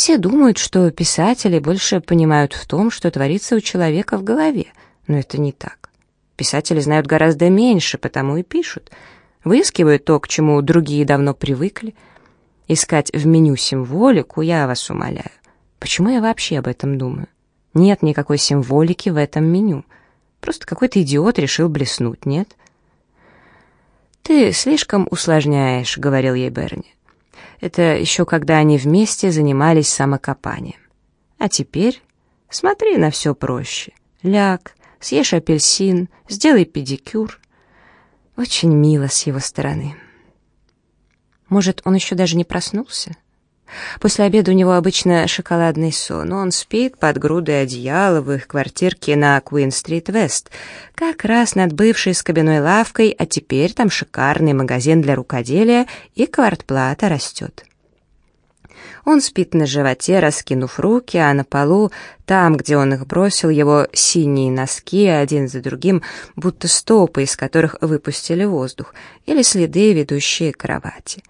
Все думают, что писатели больше понимают в том, что творится у человека в голове, но это не так. Писатели знают гораздо меньше, потому и пишут. Выискивают то, к чему другие давно привыкли. Искать в меню символику, я вас умоляю. Почему я вообще об этом думаю? Нет никакой символики в этом меню. Просто какой-то идиот решил блеснуть, нет? «Ты слишком усложняешь», — говорил ей Берни. Это еще когда они вместе занимались самокопанием. А теперь смотри на все проще. Ляг, съешь апельсин, сделай педикюр. Очень мило с его стороны. Может, он еще даже не проснулся? После обеда у него обычно шоколадный сон. Он спит под грудой одеяла в их квартирке на Куин-стрит-Вест, как раз над бывшей скобяной лавкой, а теперь там шикарный магазин для рукоделия, и квартплата растет. Он спит на животе, раскинув руки, а на полу, там, где он их бросил, его синие носки один за другим, будто стопы, из которых выпустили воздух, или следы, ведущие к кровати.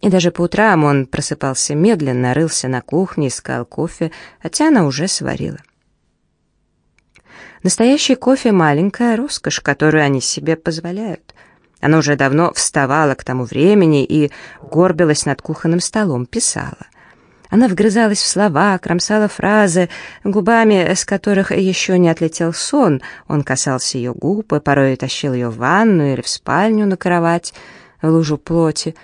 И даже по утрам он просыпался медленно, рылся на кухне, искал кофе, хотя она уже сварила. Настоящий кофе — маленькая роскошь, которую они себе позволяют. Она уже давно вставала к тому времени и горбилась над кухонным столом, писала. Она вгрызалась в слова, кромсала фразы, губами, с которых еще не отлетел сон. Он касался ее губ и порой тащил ее в ванну или в спальню на кровать, в лужу плоти,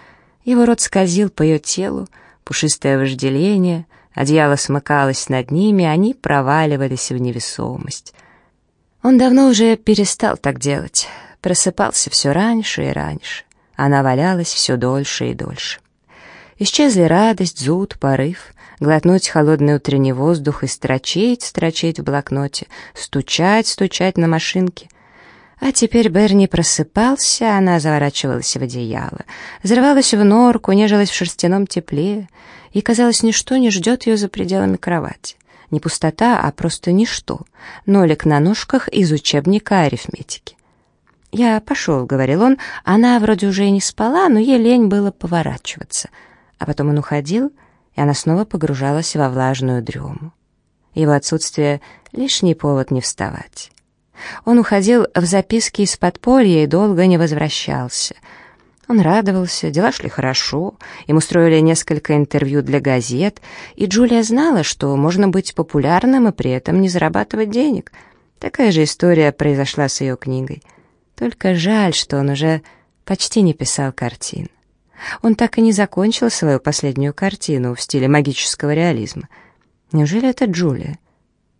его рот скользил по ее телу, пушистое вожделение, одеяло смыкалось над ними, они проваливались в невесомость. Он давно уже перестал так делать, просыпался все раньше и раньше. Она валялась все дольше и дольше. Исчезли радость, зуд, порыв, глотнуть холодный утренний воздух и строчить, строчить в блокноте, стучать, стучать на машинке. А теперь Берни просыпался, она заворачивалась в одеяло, взрывалась в норку, нежилась в шерстяном тепле, и, казалось, ничто не ждет ее за пределами кровати. Не пустота, а просто ничто. Нолик на ножках из учебника арифметики. «Я пошел», — говорил он, она вроде уже и не спала, но ей лень было поворачиваться. А потом он уходил, и она снова погружалась во влажную дрему. Его отсутствие — лишний повод не вставать. Он уходил в записки из подполья и долго не возвращался. Он радовался, дела шли хорошо, им устроили несколько интервью для газет, и Джулия знала, что можно быть популярным и при этом не зарабатывать денег. Такая же история произошла с ее книгой. Только жаль, что он уже почти не писал картин. Он так и не закончил свою последнюю картину в стиле магического реализма. Неужели это Джулия?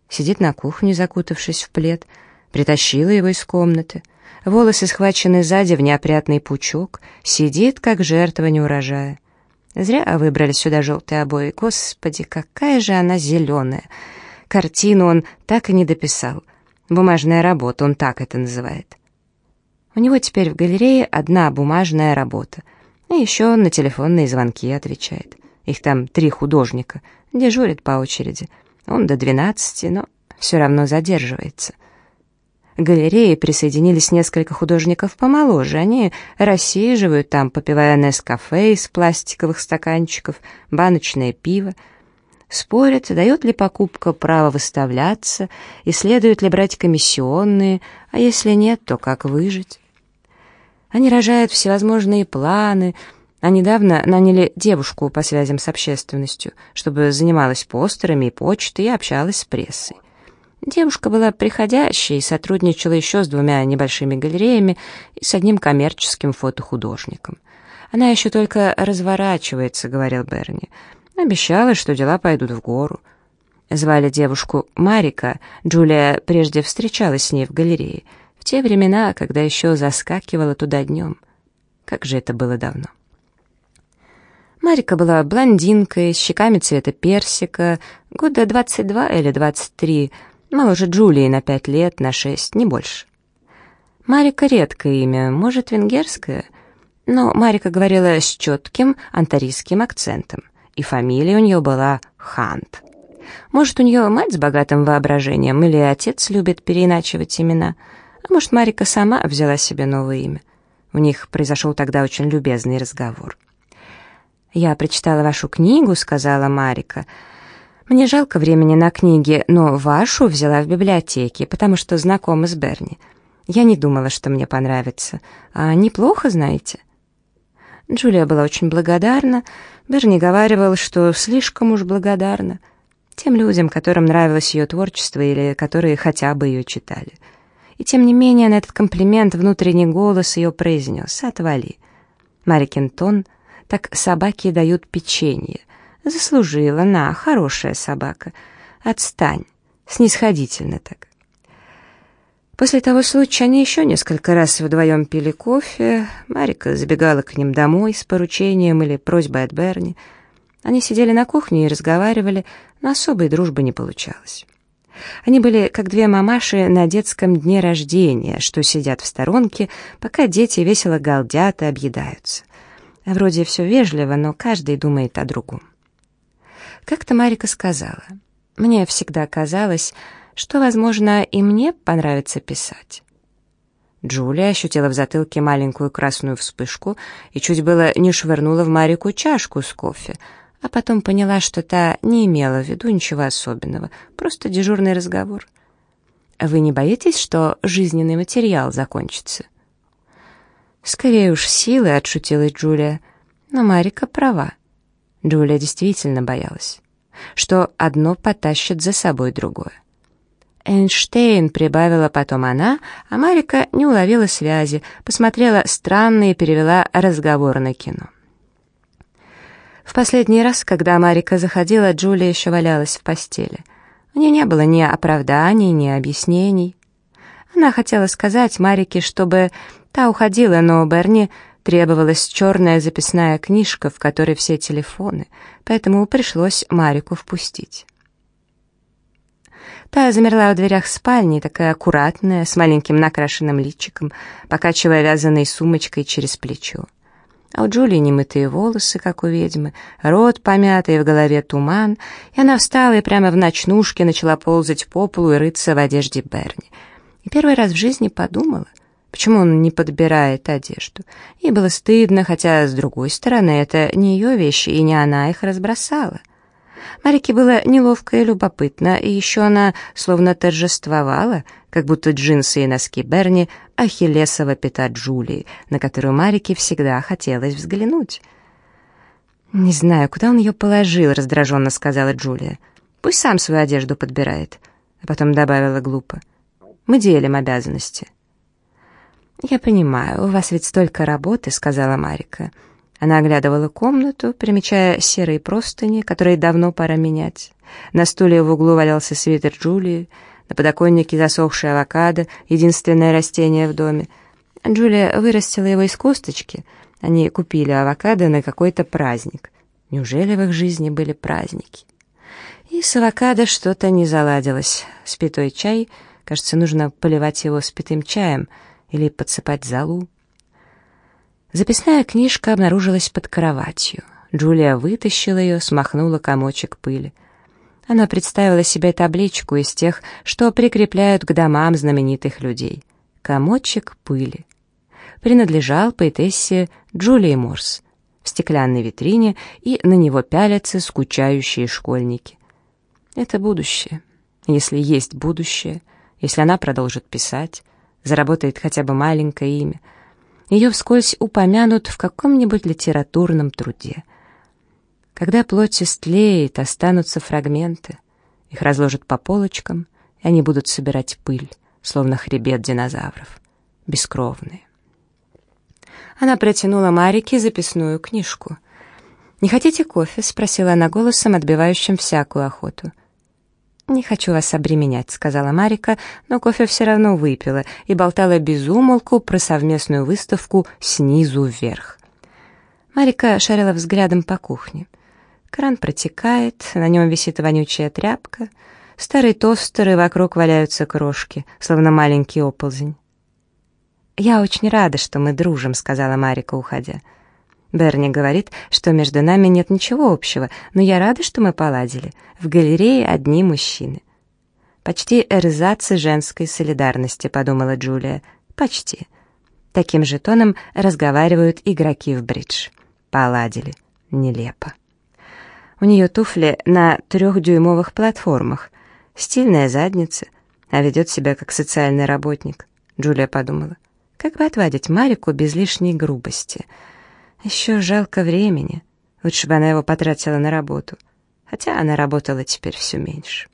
Сидит на кухне, закутавшись в плед, притащила его из комнаты. Волосы схвачены сзади в неопрятный пучок, сидит, как жертва неурожая. Зря выбрали сюда желтые обои. Господи, какая же она зеленая! Картину он так и не дописал. Бумажная работа, он так это называет. У него теперь в галерее одна бумажная работа. И еще он на телефонные звонки отвечает. Их там три художника, дежурят по очереди. Он до двенадцати, но все равно задерживается. К галерее присоединились несколько художников помоложе. Они рассиживают там, попивая Нескафе из пластиковых стаканчиков, баночное пиво. Спорят, дает ли покупка право выставляться, и следует ли брать комиссионные, а если нет, то как выжить. Они рожают всевозможные планы, а недавно наняли девушку по связям с общественностью, чтобы занималась постерами и почтой и общалась с прессой. Девушка была приходящей сотрудничала еще с двумя небольшими галереями и с одним коммерческим фотохудожником. «Она еще только разворачивается», — говорил Берни. Обещала, что дела пойдут в гору. Звали девушку Марика, Джулия прежде встречалась с ней в галерее, в те времена, когда еще заскакивала туда днем. Как же это было давно. Марика была блондинкой, с щеками цвета персика, года 22 или 23, Моложе Джулии на пять лет, на шесть, не больше. Марика — редкое имя, может, венгерское, но Марика говорила с четким антарийским акцентом, и фамилия у нее была Хант. Может, у нее мать с богатым воображением, или отец любит переиначивать имена, а может, Марика сама взяла себе новое имя. У них произошел тогда очень любезный разговор. «Я прочитала вашу книгу», — сказала Марика, — Мне жалко времени на книги, но вашу взяла в библиотеке, потому что знакома с Берни. Я не думала, что мне понравится. А неплохо, знаете?» Джулия была очень благодарна. Берни говаривал, что слишком уж благодарна тем людям, которым нравилось ее творчество или которые хотя бы ее читали. И тем не менее на этот комплимент внутренний голос ее произнес «Отвали». Марикин тон «Так собаки дают печенье». Заслужила, на, хорошая собака. Отстань. Снисходительно так. После того случая они еще несколько раз вдвоем пили кофе. Марика забегала к ним домой с поручением или просьбой от Берни. Они сидели на кухне и разговаривали, но особой дружбы не получалось. Они были как две мамаши на детском дне рождения, что сидят в сторонке, пока дети весело галдят и объедаются. Вроде все вежливо, но каждый думает о другом. Как-то Марика сказала, «Мне всегда казалось, что, возможно, и мне понравится писать». Джулия ощутила в затылке маленькую красную вспышку и чуть было не швырнула в Марику чашку с кофе, а потом поняла, что та не имела в виду ничего особенного, просто дежурный разговор. «Вы не боитесь, что жизненный материал закончится?» «Скорее уж силы», — отшутилась Джулия, но Марика права. Джулия действительно боялась, что одно потащит за собой другое. Эйнштейн прибавила потом она, а Марика не уловила связи, посмотрела странно и перевела разговор на кино. В последний раз, когда Марика заходила, Джулия еще валялась в постели. У нее не было ни оправданий, ни объяснений. Она хотела сказать Марике, чтобы та уходила, но Берни Требовалась черная записная книжка, в которой все телефоны, поэтому пришлось Марику впустить. Та замерла в дверях спальни, такая аккуратная, с маленьким накрашенным личиком, покачивая вязаной сумочкой через плечо. А у Джулии немытые волосы, как у ведьмы, рот помятый, в голове туман, и она встала и прямо в ночнушке начала ползать по полу и рыться в одежде Берни. И первый раз в жизни подумала, Почему он не подбирает одежду? Ей было стыдно, хотя, с другой стороны, это не ее вещи, и не она их разбросала. Марике было неловко и любопытно, и еще она словно торжествовала, как будто джинсы и носки Берни — ахиллесова пята Джулии, на которую Марике всегда хотелось взглянуть. «Не знаю, куда он ее положил», — раздраженно сказала Джулия. «Пусть сам свою одежду подбирает», а потом добавила глупо. «Мы делим обязанности». «Я понимаю, у вас ведь столько работы», — сказала Марика. Она оглядывала комнату, примечая серые простыни, которые давно пора менять. На стуле в углу валялся свитер Джулии, на подоконнике засохшая авокадо, единственное растение в доме. Джулия вырастила его из косточки. Они купили авокадо на какой-то праздник. Неужели в их жизни были праздники? И с авокадо что-то не заладилось. Спитой чай, кажется, нужно поливать его спитым чаем — или подсыпать залу. Записная книжка обнаружилась под кроватью. Джулия вытащила ее, смахнула комочек пыли. Она представила себе табличку из тех, что прикрепляют к домам знаменитых людей. Комочек пыли. Принадлежал поэтессе Джулии Морс. В стеклянной витрине и на него пялятся скучающие школьники. Это будущее. Если есть будущее, если она продолжит писать, заработает хотя бы маленькое имя. Ее вскользь упомянут в каком-нибудь литературном труде. Когда плоть истлеет, останутся фрагменты. Их разложат по полочкам, и они будут собирать пыль, словно хребет динозавров, бескровные. Она протянула Марике записную книжку. «Не хотите кофе?» — спросила она голосом, отбивающим всякую охоту. «Не хочу вас обременять», — сказала Марика, но кофе все равно выпила и болтала без умолку про совместную выставку снизу вверх. Марика шарила взглядом по кухне. Кран протекает, на нем висит вонючая тряпка, старые тостеры, вокруг валяются крошки, словно маленький оползень. «Я очень рада, что мы дружим», — сказала Марика, уходя. Берни говорит, что между нами нет ничего общего, но я рада, что мы поладили. В галерее одни мужчины. Почти эрзацы женской солидарности, подумала Джулия. Почти. Таким же тоном разговаривают игроки в бридж. Поладили. Нелепо. У нее туфли на трехдюймовых платформах, стильная задница, а ведет себя как социальный работник. Джулия подумала, как бы отвадить Марику без лишней грубости. Еще жалко времени. Лучше бы она его потратила на работу. Хотя она работала теперь все меньше.